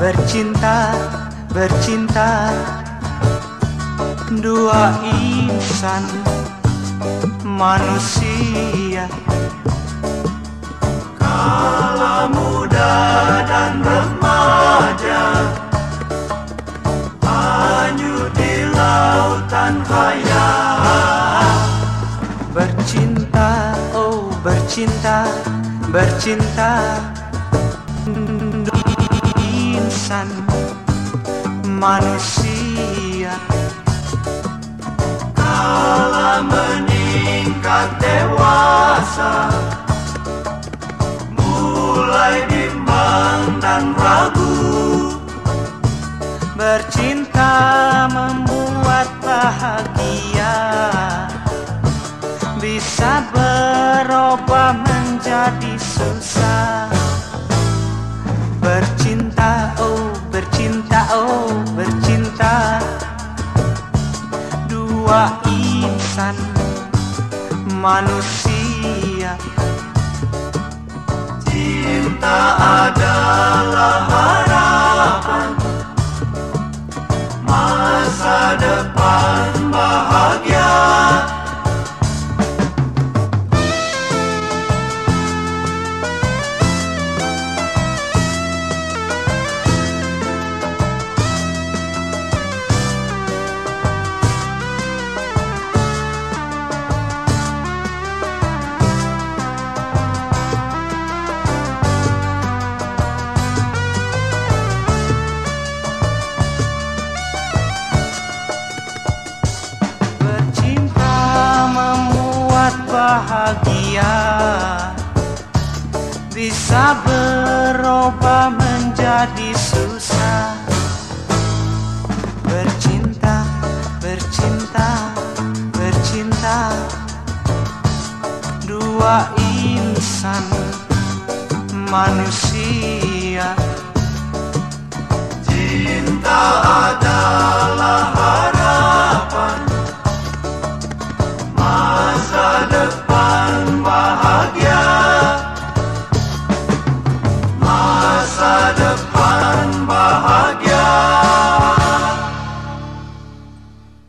Bercinta, bercinta Dua insan manusia. Kala muda dan remaja Hanyut di lautan khayal Bercinta, oh bercinta, bercinta manusia. Kala meningkat dewasa Mulai bimbang dan ragu. Bercinta membuat bahagia. Bisa berubah menjadi susah insan manusia. Cinta adalah bahagia. Bisa berubah menjadi susah. Bercinta bercinta bercinta. Dua insan manusia. Cinta up